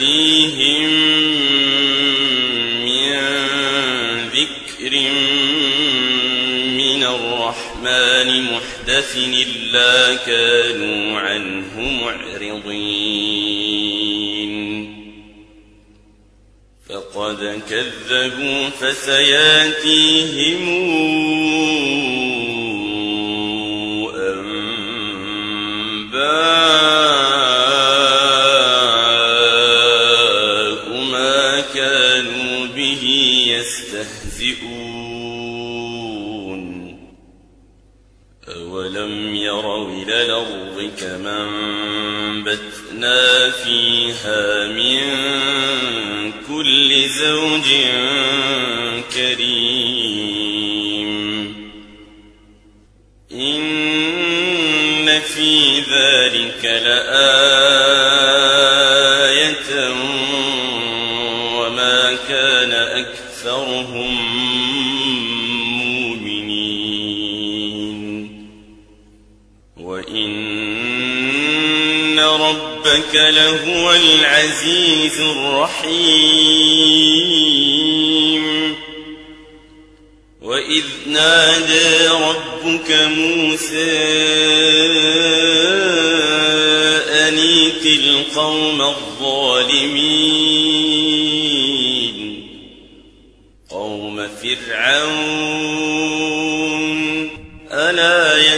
ياتيهم من ذكر من الرحمن محدث إلا كانوا عنه معرضين. فقد كذبوا فسياتيهم كما أنبتنا فيها من كل زوج كريم. إن في ذلك لآية ربك لهو العزيز الرحيم. وإذ نادى ربك موسى أنيت القوم الظالمين. قوم فرعون ألا يتقون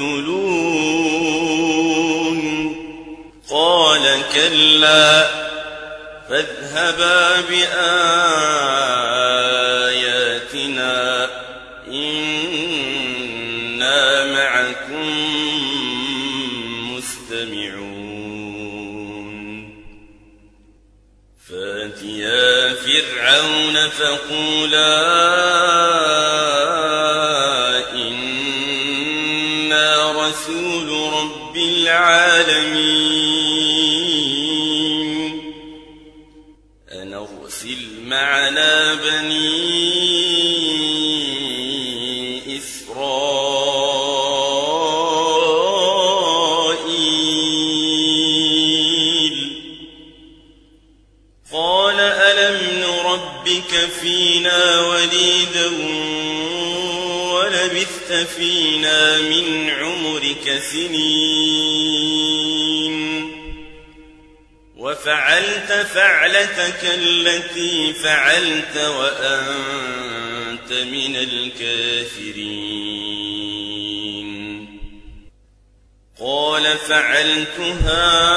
يقتلون. قال كلا فاذهبا بآياتنا إنا معكم مستمعون. فاتيا فرعون فقولا العالمين أن أرسل معنا بني إسرائيل. قال ألم نربك فينا وليدا ولبثت فينا من عمرك سنين. وفعلت فعلتك التي فعلت وأنت من الكافرين. قال فعلتها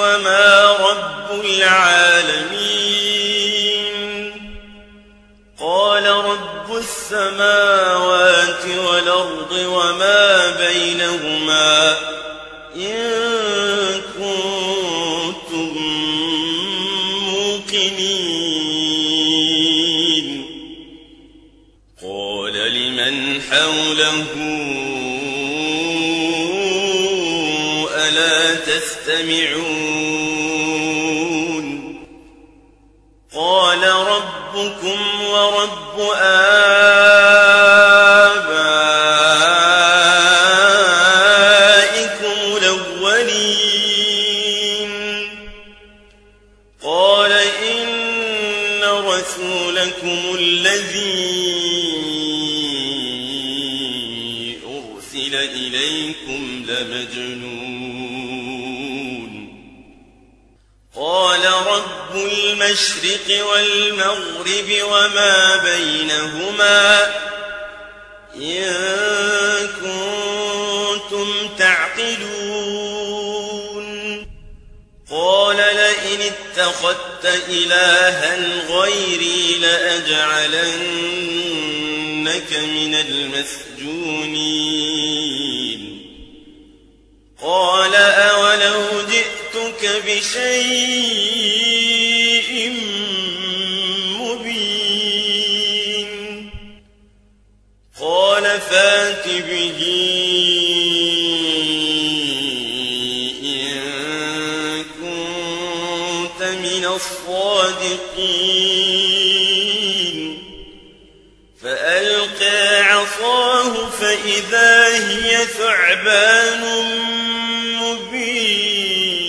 وما رب العالمين قال رب السماوات والأرض وما بينهما إن كنتم موقنين قال لمن حوله ألا تستمعون ربكم ورب آبائكم المشرق والمغرب وما بينهما إن كنتم تعقلون. قال لئن اتخذت إلها غيري لأجعلنك من المسجونين. قال أولو جئتك بشيء الصادقين. فألقى عصاه فإذا هي ثعبان مبين.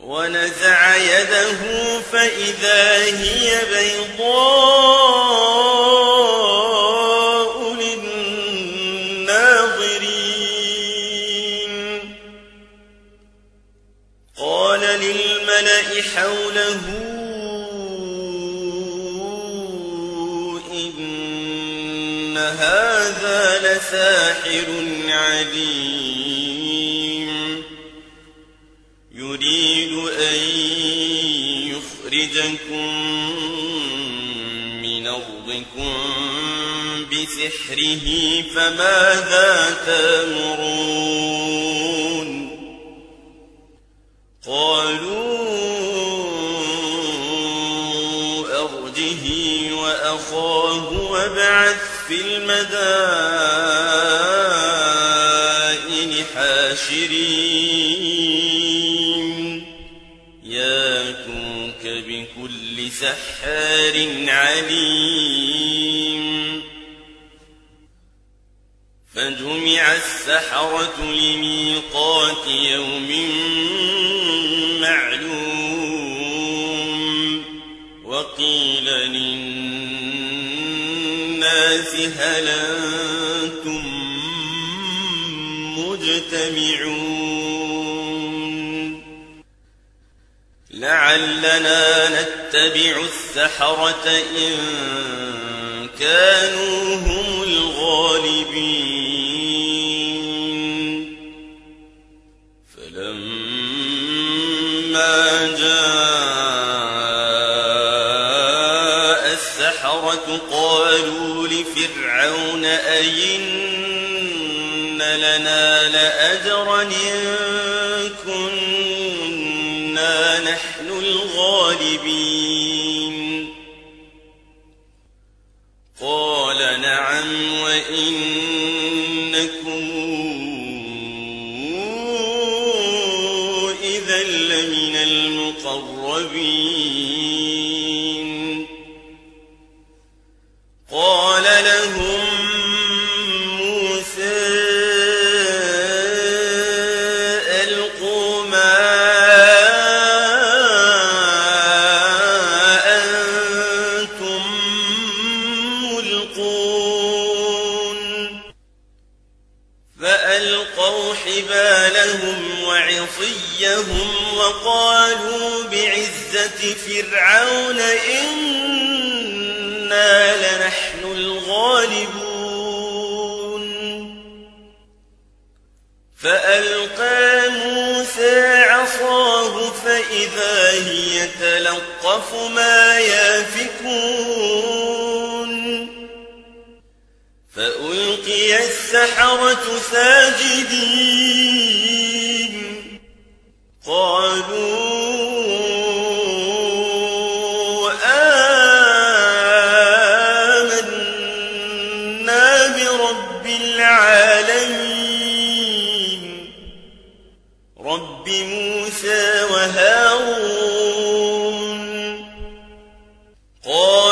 ونزع يده فإذا هي بيضاء. حوله إن هذا لساحر عليم. يريد أن يخرجكم من أرضكم بسحره فماذا تأمرون؟ قالوا أرجه وأخاه وابعث في المدائن حاشرين. ياتوك بكل سحار عليم. فجمع السحرة لميقات يوم للناس هل أنتم مجتمعون. لعلنا نتبع السحرة إن كانوا هم الغالبين. لفرعون أئن لنا لأجرا إن كنا نحن الغالبين. قال نعم وإنكم إذا لمن المقربين. فرعون إنا لنحن الغالبون. فألقى موسى عصاه فإذا هي تلقف ما يافكون. فألقي السحرة ساجدين. قالوا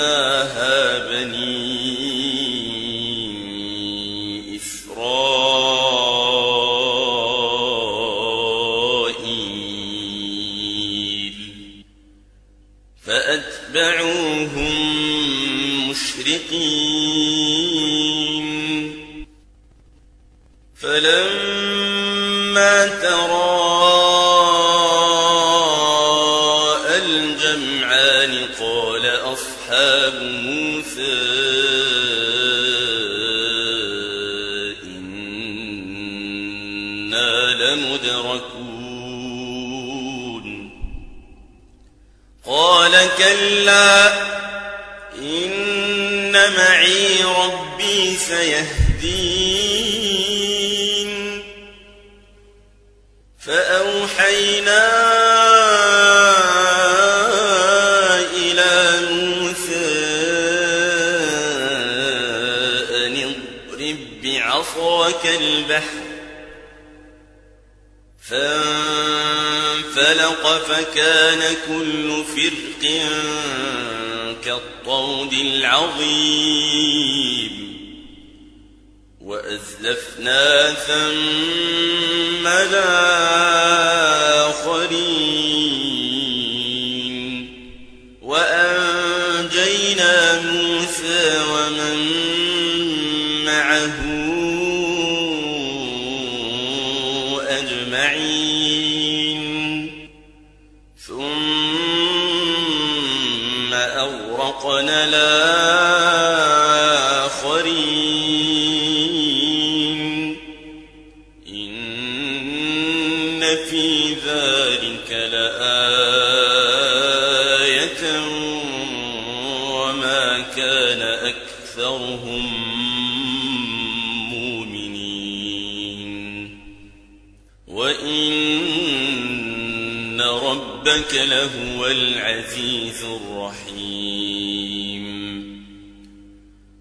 إِلَىٰ كلا. إن معي ربي سيهدين. فأوحينا إلى موسى أن اضرب بعصرك البحر. فانفلق فكان كل فرق كالطود العظيم وأزلفنا ثم الآخرين ربك لهو العزيز الرحيم.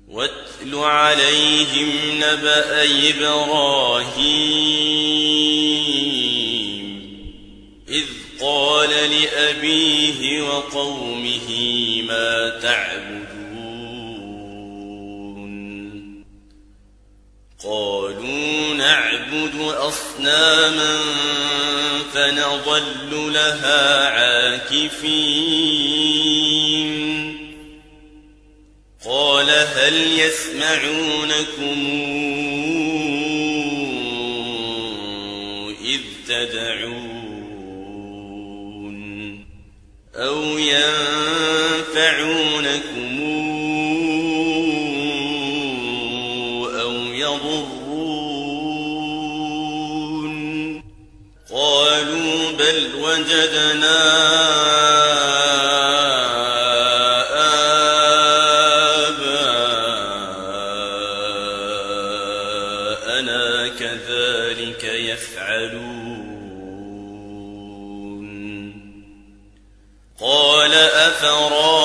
واتل عليهم نبأ إبراهيم. إذ قال لأبيه وقومه ما تعبدون. قالوا نعبد أصناما فنظل لها عاكفين. قال هل يسمعونكم إذ تدعون أو ينفعونكم بل وجدنا آباءنا كذلك يفعلون. قال أفرأيتم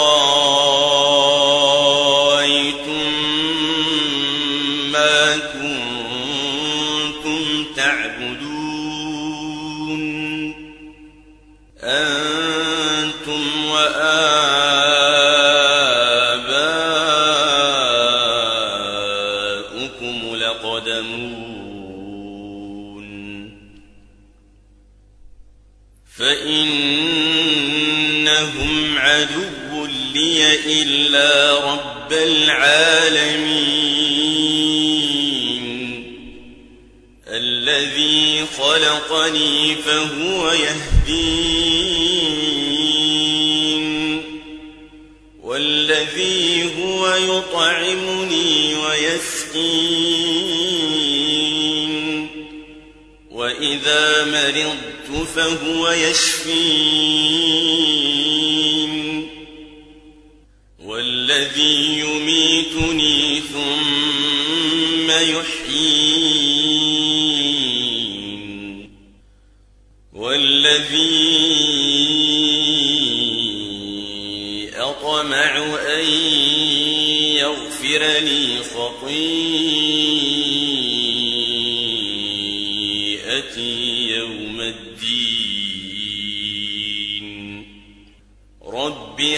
فإنهم عدو لي إلا رب العالمين. الذي خلقني فهو يهدين. والذي هو يطعمني ويسقين. فهو يشفين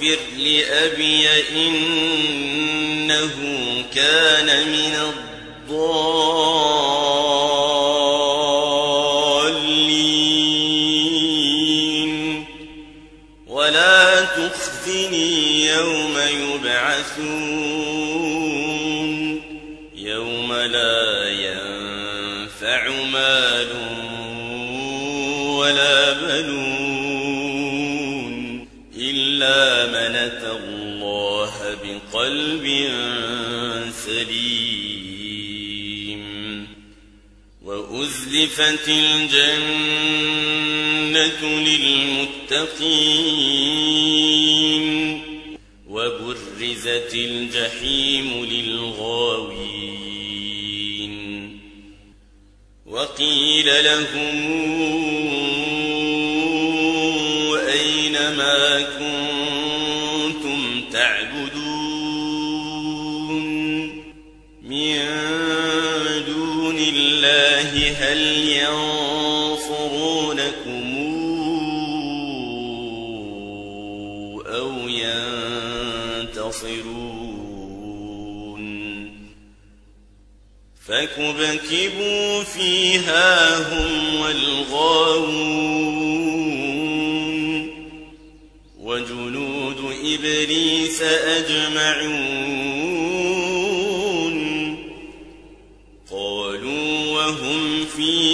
واغفر لأبي إنه كان من الضالين. ولا تخزني يوم يبعثون. بقلب سليم وأزلفت الجنة للمتقين وبرزت الجحيم للغاوين وقيل لهم أين ما هل ينصرونكم أو ينتصرون. فكبكبوا فيها هم والغاوون. وجنود إبليس أجمعون.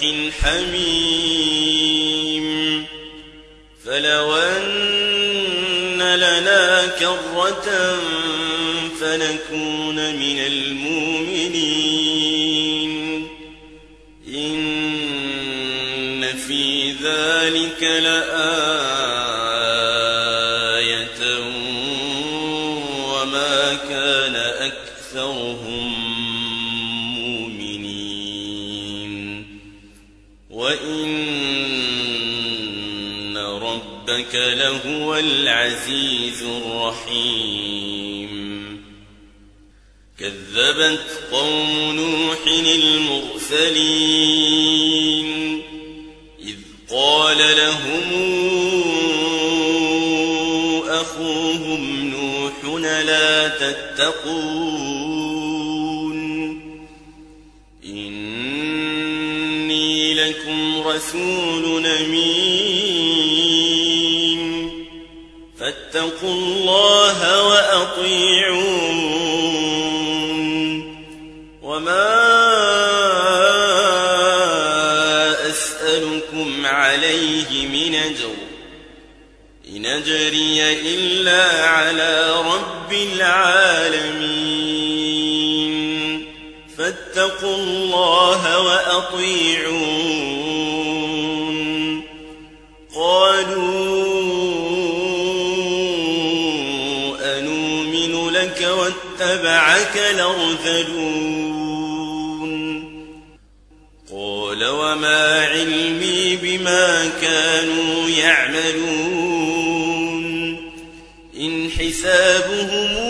صديق حميم. فلو أن لنا كرة فنكون من المؤمنين. إن في ذلك لآية ربك لهو العزيز الرحيم. كذبت قوم نوح المرسلين إذ قال لهم أخوهم نوح لا تتقون. إني لكم رسول أمين فاتقوا الله وأطيعون وما أسألكم عليه من أجر إن أجري إلا على رب العالمين فاتقوا الله وأطيعون واتبعك الأرذلون قال وما علمي بما كانوا يعملون. إن حسابهم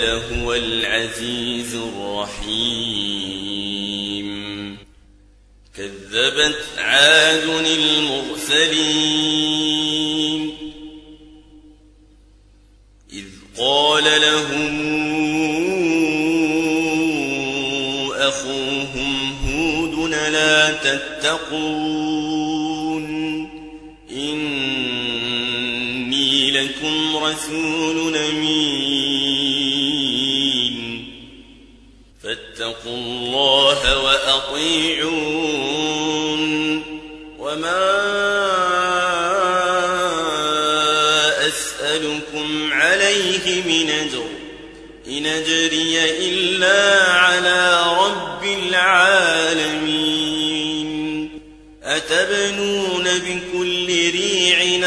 لهو العزيز الرحيم. كذبت عاد المرسلين. إذ قال لهم أخوهم هود لا تتقون. إني لكم رسول أمين الله وأطيعون وما أسألكم عليه من أجر إن أجري إلا على رب العالمين أتبنون بكل ريع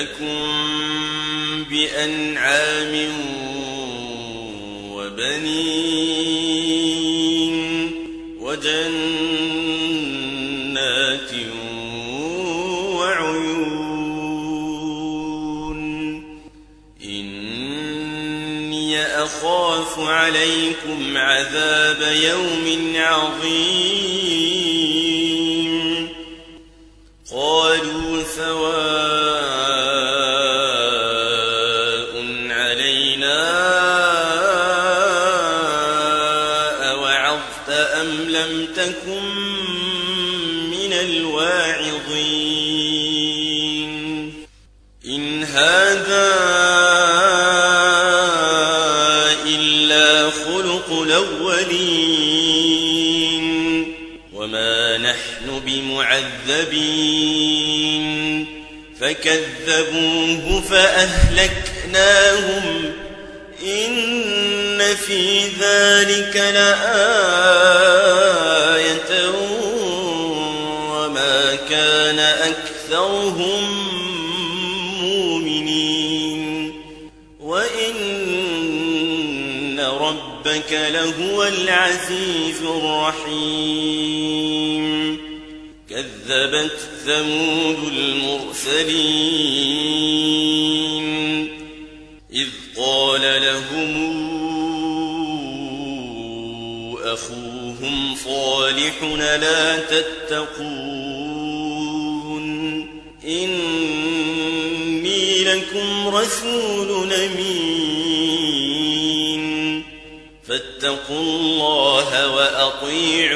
أمدكم بأنعام وبنين وجنات وعيون. إني أخاف عليكم عذاب يوم عظيم. قالوا سواء تكن من الواعظين. إن هذا إلا خلق الأولين. وما نحن بمعذبين. فكذبوه فأهلكناهم العزيز الرحيم. كذبت ثمود المرسلين.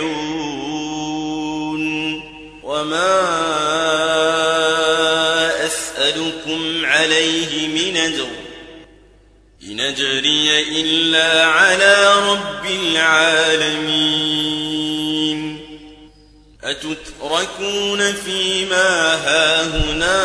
وأطيعون وما أسألكم عليه من أجر. إن أجري إلا على رب العالمين. أتتركون فيما هاهنا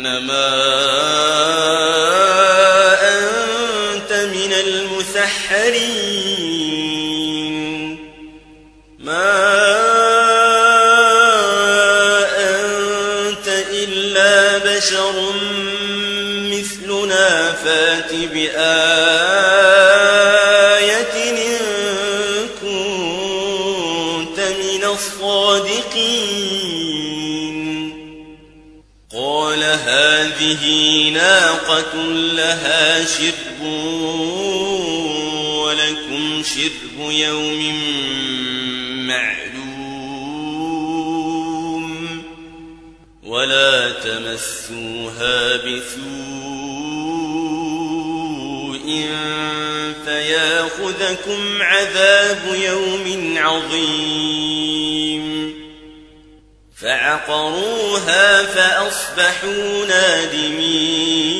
إنما لها شرب ولكم شرب يوم معلوم ولا تمسوها بسوء فياخذكم عذاب يوم عظيم فعقروها فأصبحوا نادمين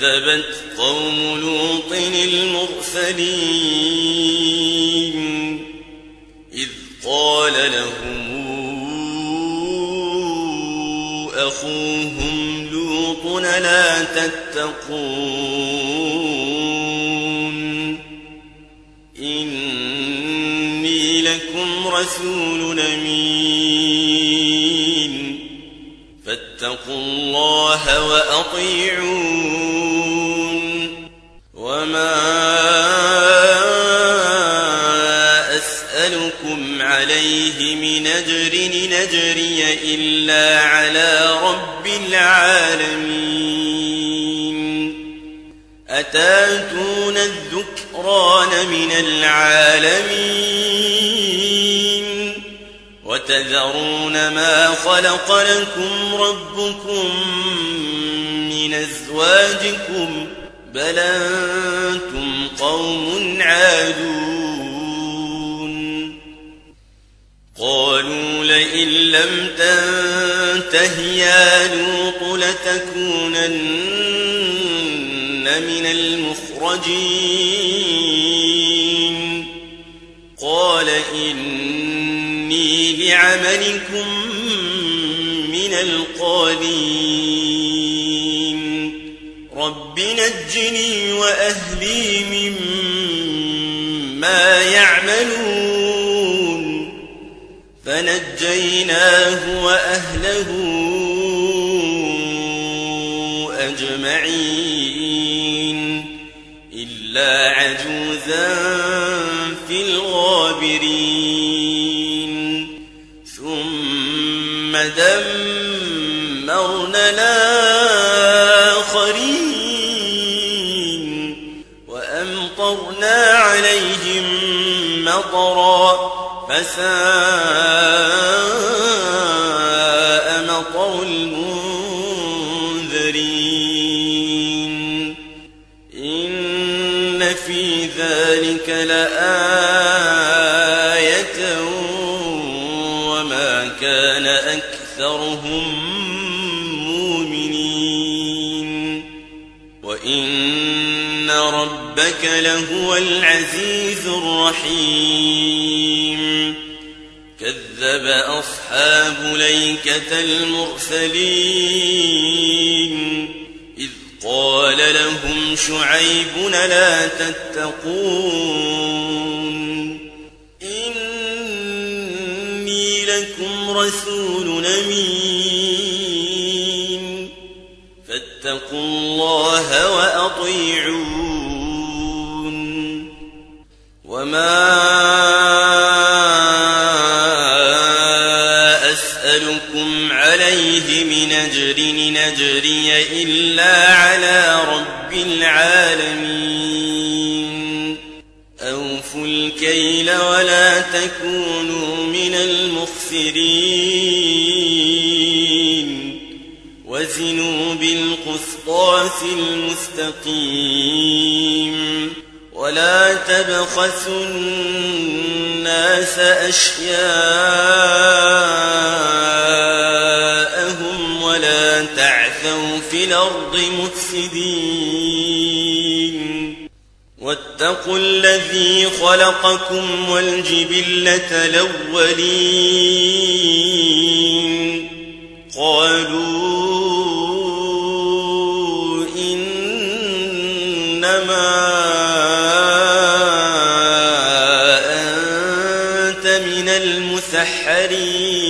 كذبت قوم لوط المرسلين. إذ قال لهم أخوهم لوط لا تتقون؟ إني لكم رسول أمين. فاتقوا الله وأطيعون. نجري إلا على رب العالمين. أتاتون الذكران من العالمين؟ وتذرون ما خلق لكم ربكم من أزواجكم؟ بل أنتم قوم عادون. قالوا لئن لم تنته يا لوط لتكونن من المخرجين. قال إني لعملكم من القالين رب نجني وأهلي مما فنجيناه وأهله أجمعين إلا عجوزا في الغابرين. ثم دمرنا الآخرين وأمطرنا عليهم مطرا فساء مطر المنذرين. إن في ذلك لآية وما كان أكثرهم مؤمنين. وإن ربك لهو العزيز الرحيم. كذب أصحاب ليكة المرسلين إذ قال لهم شعيب لا تتقون إني لكم رسول أمين فاتقوا الله وأطيعون وما الفجر لنجري إلا على رب العالمين. أوفوا الكيل ولا تكونوا من المخسرين. وزنوا بالقسطاس المستقيم. ولا تبخسوا الناس أشياءهم ولا تعثوا في الأرض مفسدين. واتقوا الذي خلقكم والجبلة الأولين. قالوا إنما أنت من المسحرين.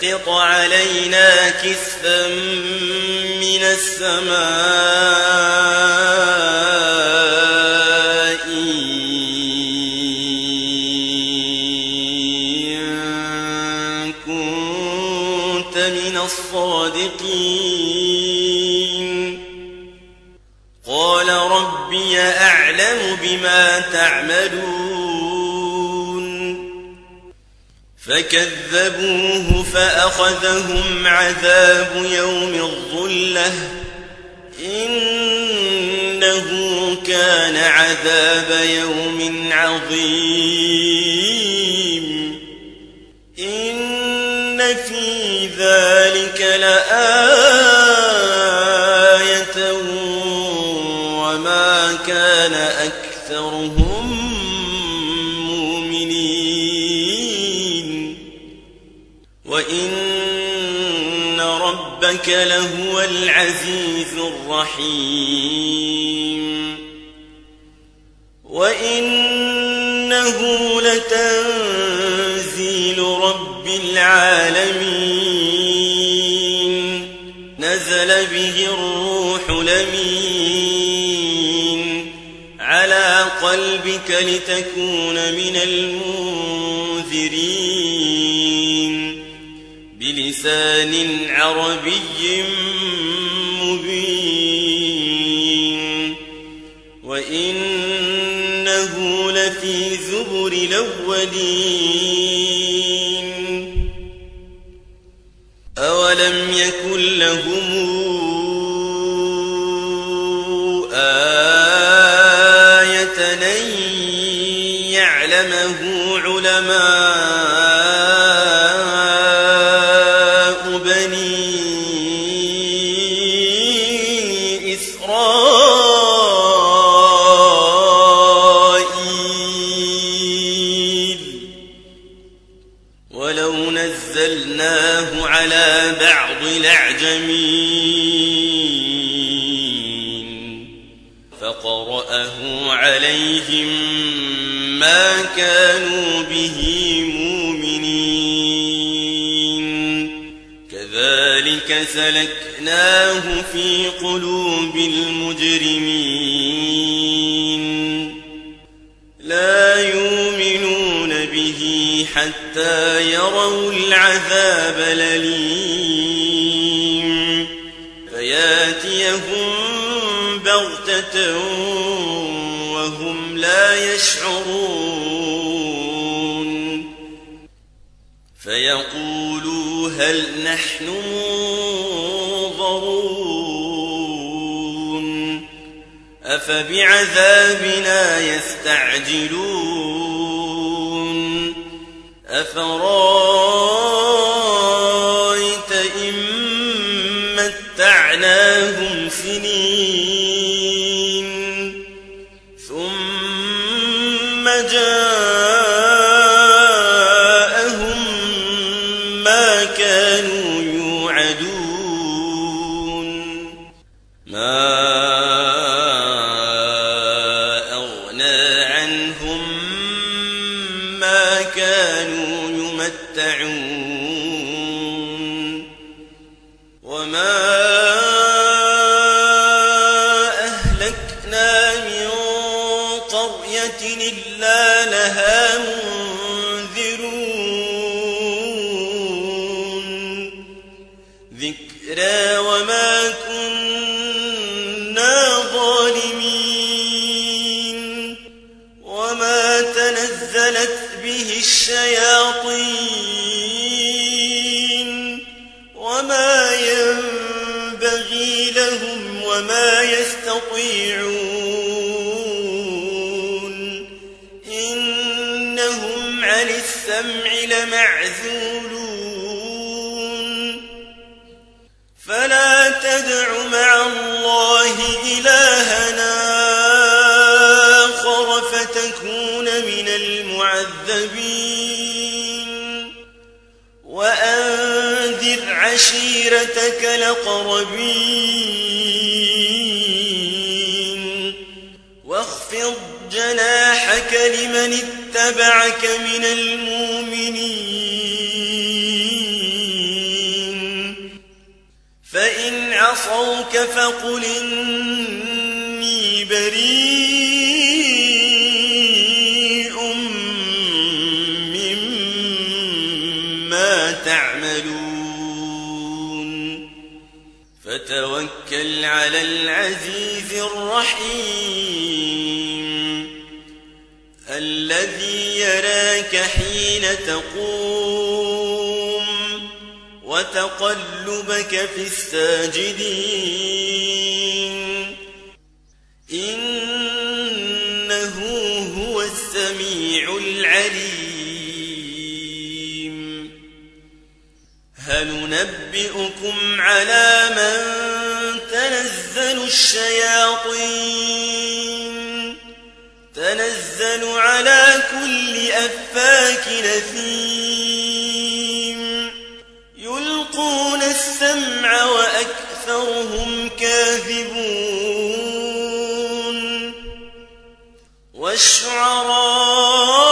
فأسقط علينا كسفا من السماء. إن كنت من الصادقين. قال ربي أعلم بما تعملون. فكذبوه فأخذهم عذاب يوم الظلة. إنه كان عذاب يوم عظيم. إن في ذلك لآية وما كان أكثرهم وإن ربك لهو العزيز الرحيم وإنه لتنزيل رب العالمين نزل به الروح لمين على قلبك لتكون من المنذرين بلسان عربي مبين. وإنه لفي زبر الأولين. أولم يكن لهم نزلناه على بعض الأعجمين. فقرأه عليهم ما كانوا به مؤمنين. كذلك سلكناه في قلوب المجرمين. لا يؤمنون حتى يروا العذاب الأليم. فياتيهم بغتة وهم لا يشعرون. فيقولوا هل نحن منظرون؟ أفبعذابنا يستعجلون؟ أفرأيت إن متعناهم سنين ثم جاءهم ما كانوا يوعدون. ما أغنى عنهم كانوا يمتعون. عشيرتك لقربين. واخفض جناحك لمن اتبعك من المؤمنين. فإن عصوك فقل إني بريء. فتوكل على العزيز الرحيم. الذي يراك حين تقوم وتقلبك في الساجدين. إنه هو السميع العليم. هل ننبئكم على من تنزل الشياطين. تنزل على كل أفاك نثيم. يلقون السمع وأكثرهم كاذبون. والشعراء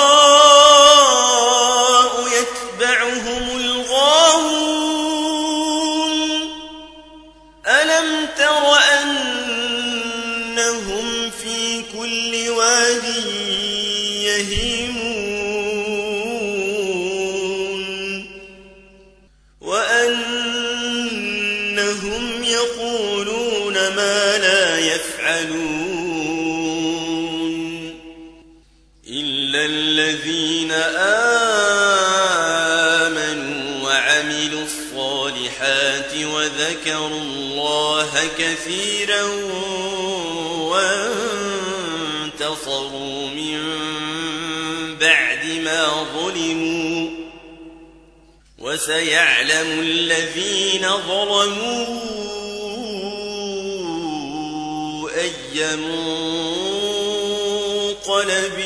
وسيعلم الذين ظلموا أي منقلب